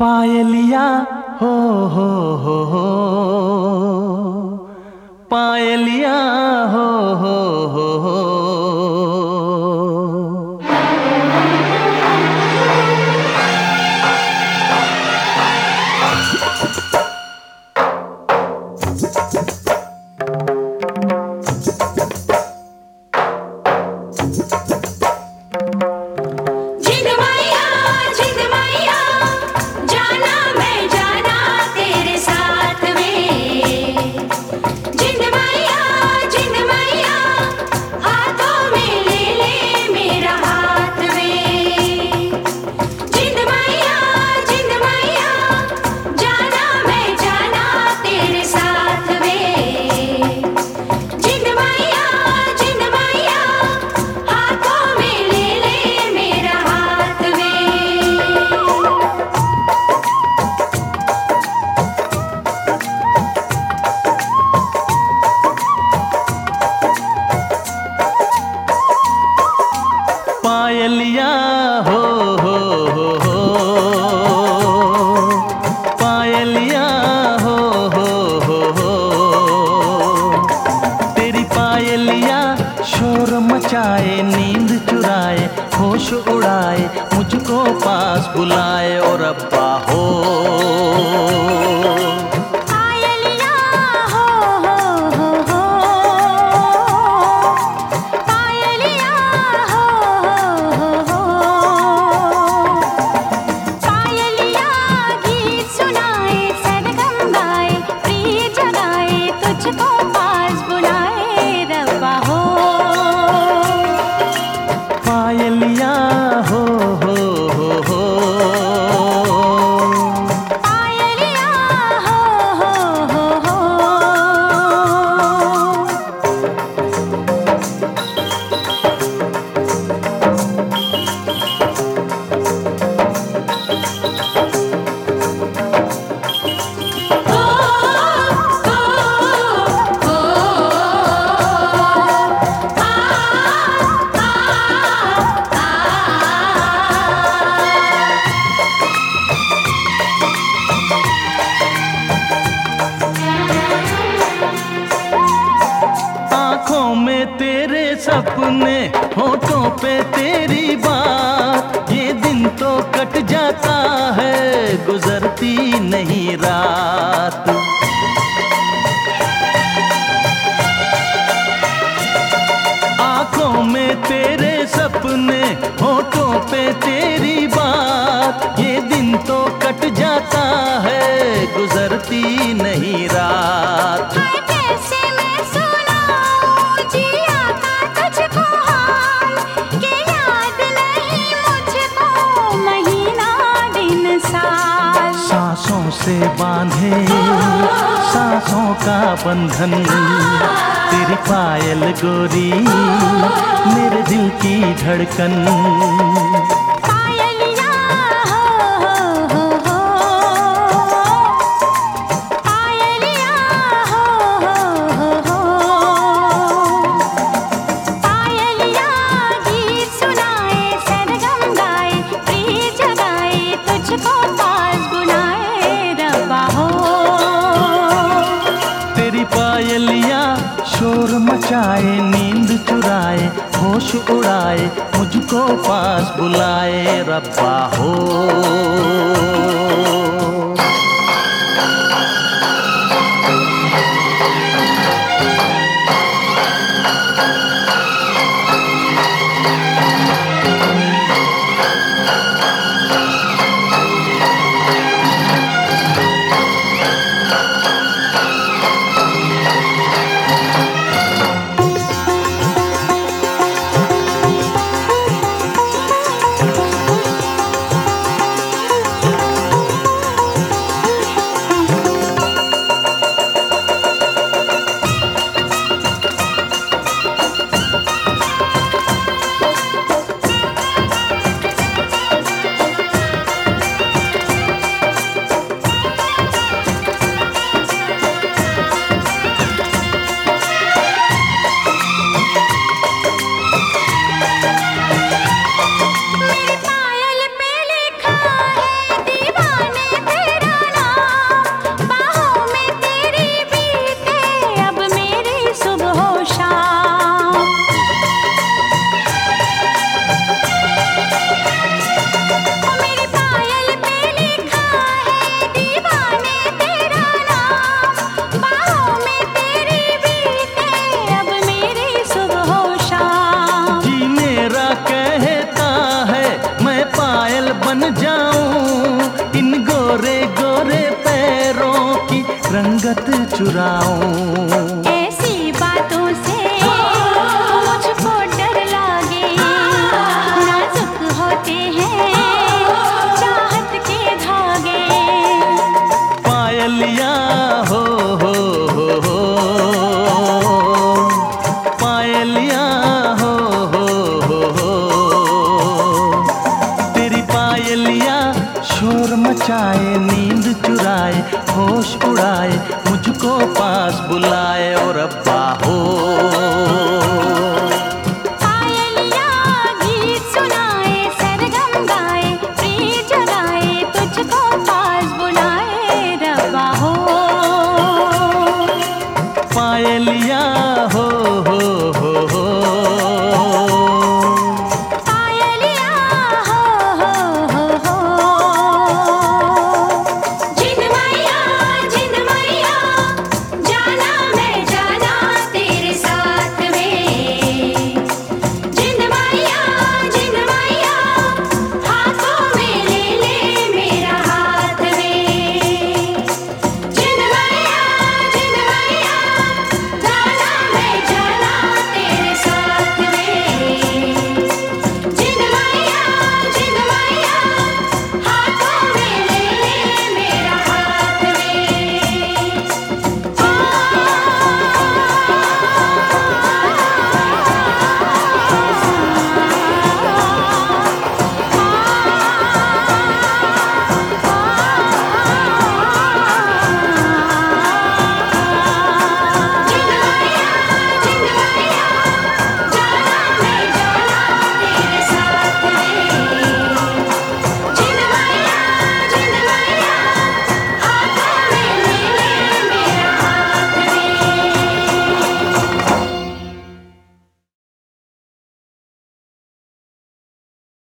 পায়েলিয়া হো হো হো পায়েলিয়া। पास बुलाए और अब्बा हो। अपने होठों पे तेरी बात। ये दिन तो कट जाता है, गुजरती नहीं रात। आँखों में तेरे सपने, होठों पे तेरी बात। ये दिन तो कट जाता है, गुजर से बांधे सांसों का बंधन तेरी पायल गोरी मेरे दिल की धड़कन। लाए मुझको पास बुलाए रब्बा हो। पायल बन जाऊँ इन गोरे गोरे पैरों की रंगत चुराऊं। शोर मचाए नींद चुराए होश उड़ाए मुझको पास बुलाए और अब्बा हो।